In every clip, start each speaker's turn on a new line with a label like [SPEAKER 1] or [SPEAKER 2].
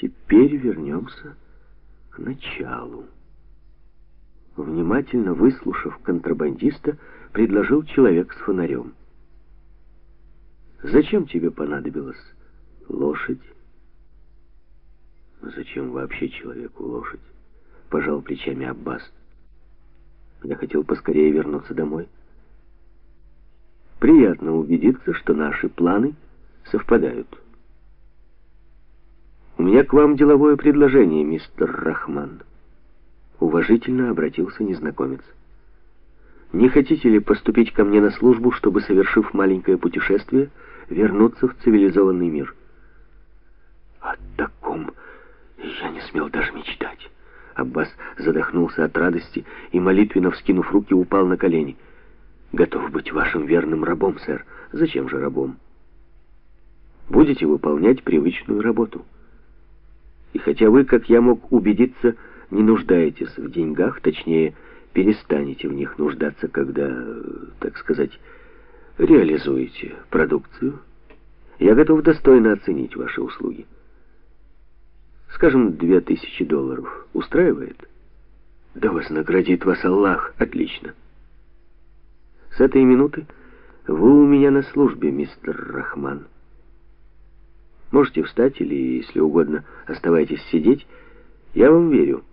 [SPEAKER 1] теперь вернемся к началу. Внимательно выслушав контрабандиста, предложил человек с фонарем. «Зачем тебе понадобилась лошадь?» «Зачем вообще человеку лошадь?» — пожал плечами Аббас. «Я хотел поскорее вернуться домой». «Приятно убедиться, что наши планы совпадают». «У меня к вам деловое предложение, мистер Рахман». Уважительно обратился незнакомец. «Не хотите ли поступить ко мне на службу, чтобы, совершив маленькое путешествие, вернуться в цивилизованный мир?» «О таком я не смел даже мечтать». Аббас задохнулся от радости и, молитвенно вскинув руки, упал на колени. «Готов быть вашим верным рабом, сэр. Зачем же рабом?» «Будете выполнять привычную работу». И хотя вы, как я мог убедиться, не нуждаетесь в деньгах, точнее, перестанете в них нуждаться, когда, так сказать, реализуете продукцию, я готов достойно оценить ваши услуги. Скажем, две тысячи долларов. Устраивает? Да вознаградит вас Аллах. Отлично. С этой минуты вы у меня на службе, мистер Рахман. Можете встать или, если угодно, оставайтесь сидеть. Я вам верю.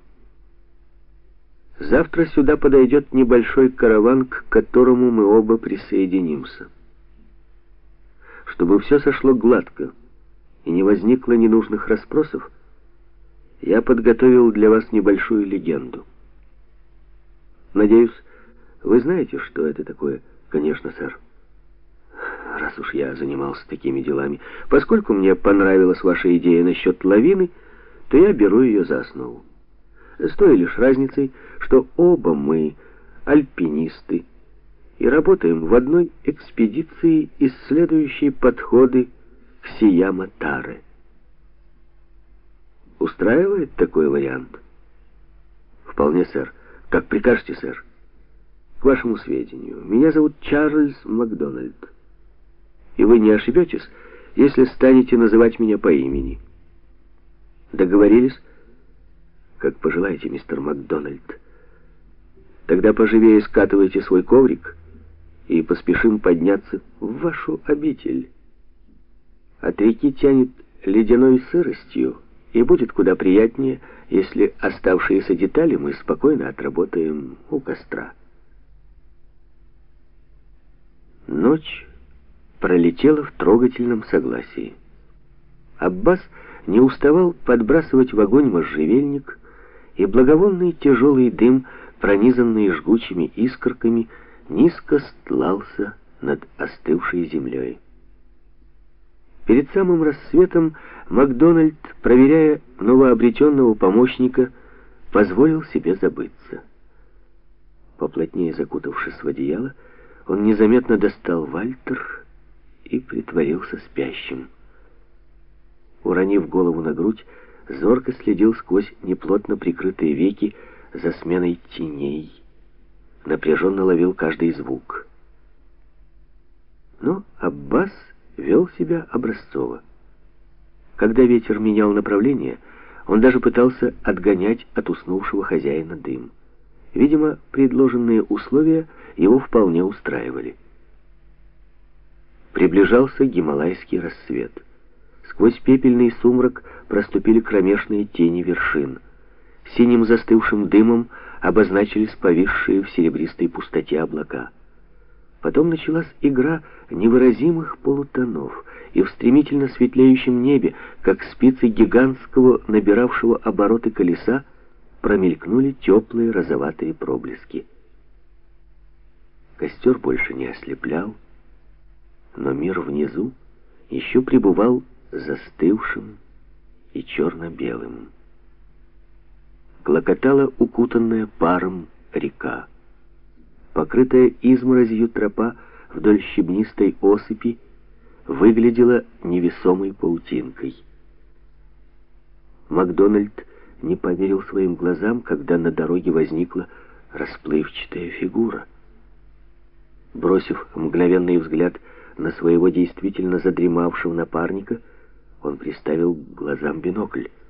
[SPEAKER 1] Завтра сюда подойдет небольшой караван, к которому мы оба присоединимся. Чтобы все сошло гладко и не возникло ненужных расспросов, я подготовил для вас небольшую легенду. Надеюсь, вы знаете, что это такое? Конечно, сэр раз уж я занимался такими делами. Поскольку мне понравилась ваша идея насчет лавины, то я беру ее за основу. С той лишь разницей, что оба мы альпинисты и работаем в одной экспедиции, исследующей подходы к Сияма-Таре. Устраивает такой вариант? Вполне, сэр. Как прикажете, сэр. К вашему сведению, меня зовут Чарльз Макдональд и вы не ошибетесь, если станете называть меня по имени. Договорились? Как пожелаете, мистер Макдональд. Тогда поживее скатывайте свой коврик и поспешим подняться в вашу обитель. От реки тянет ледяной сыростью, и будет куда приятнее, если оставшиеся детали мы спокойно отработаем у костра. Ночь пролетела в трогательном согласии. Аббас не уставал подбрасывать в огонь можжевельник, и благовонный тяжелый дым, пронизанный жгучими искорками, низко стлался над остывшей землей. Перед самым рассветом Макдональд, проверяя новообретенного помощника, позволил себе забыться. Поплотнее закутавшись в одеяло, он незаметно достал Вальтер и притворился спящим. Уронив голову на грудь, зорко следил сквозь неплотно прикрытые веки за сменой теней. Напряженно ловил каждый звук. Но Аббас вел себя образцово. Когда ветер менял направление, он даже пытался отгонять от уснувшего хозяина дым. Видимо, предложенные условия его вполне устраивали. Приближался гималайский рассвет. Сквозь пепельный сумрак проступили кромешные тени вершин. Синим застывшим дымом обозначились повисшие в серебристой пустоте облака. Потом началась игра невыразимых полутонов, и в стремительно светлеющем небе, как спицы гигантского, набиравшего обороты колеса, промелькнули теплые розоватые проблески. Костер больше не ослеплял, но мир внизу еще пребывал застывшим и черно-белым. Клокотала укутанная паром река. Покрытая изморозью тропа вдоль щебнистой осыпи выглядела невесомой паутинкой. Макдональд не поверил своим глазам, когда на дороге возникла расплывчатая фигура. Бросив мгновенный взгляд на своего действительно задремавшего напарника, он приставил к глазам бинокль —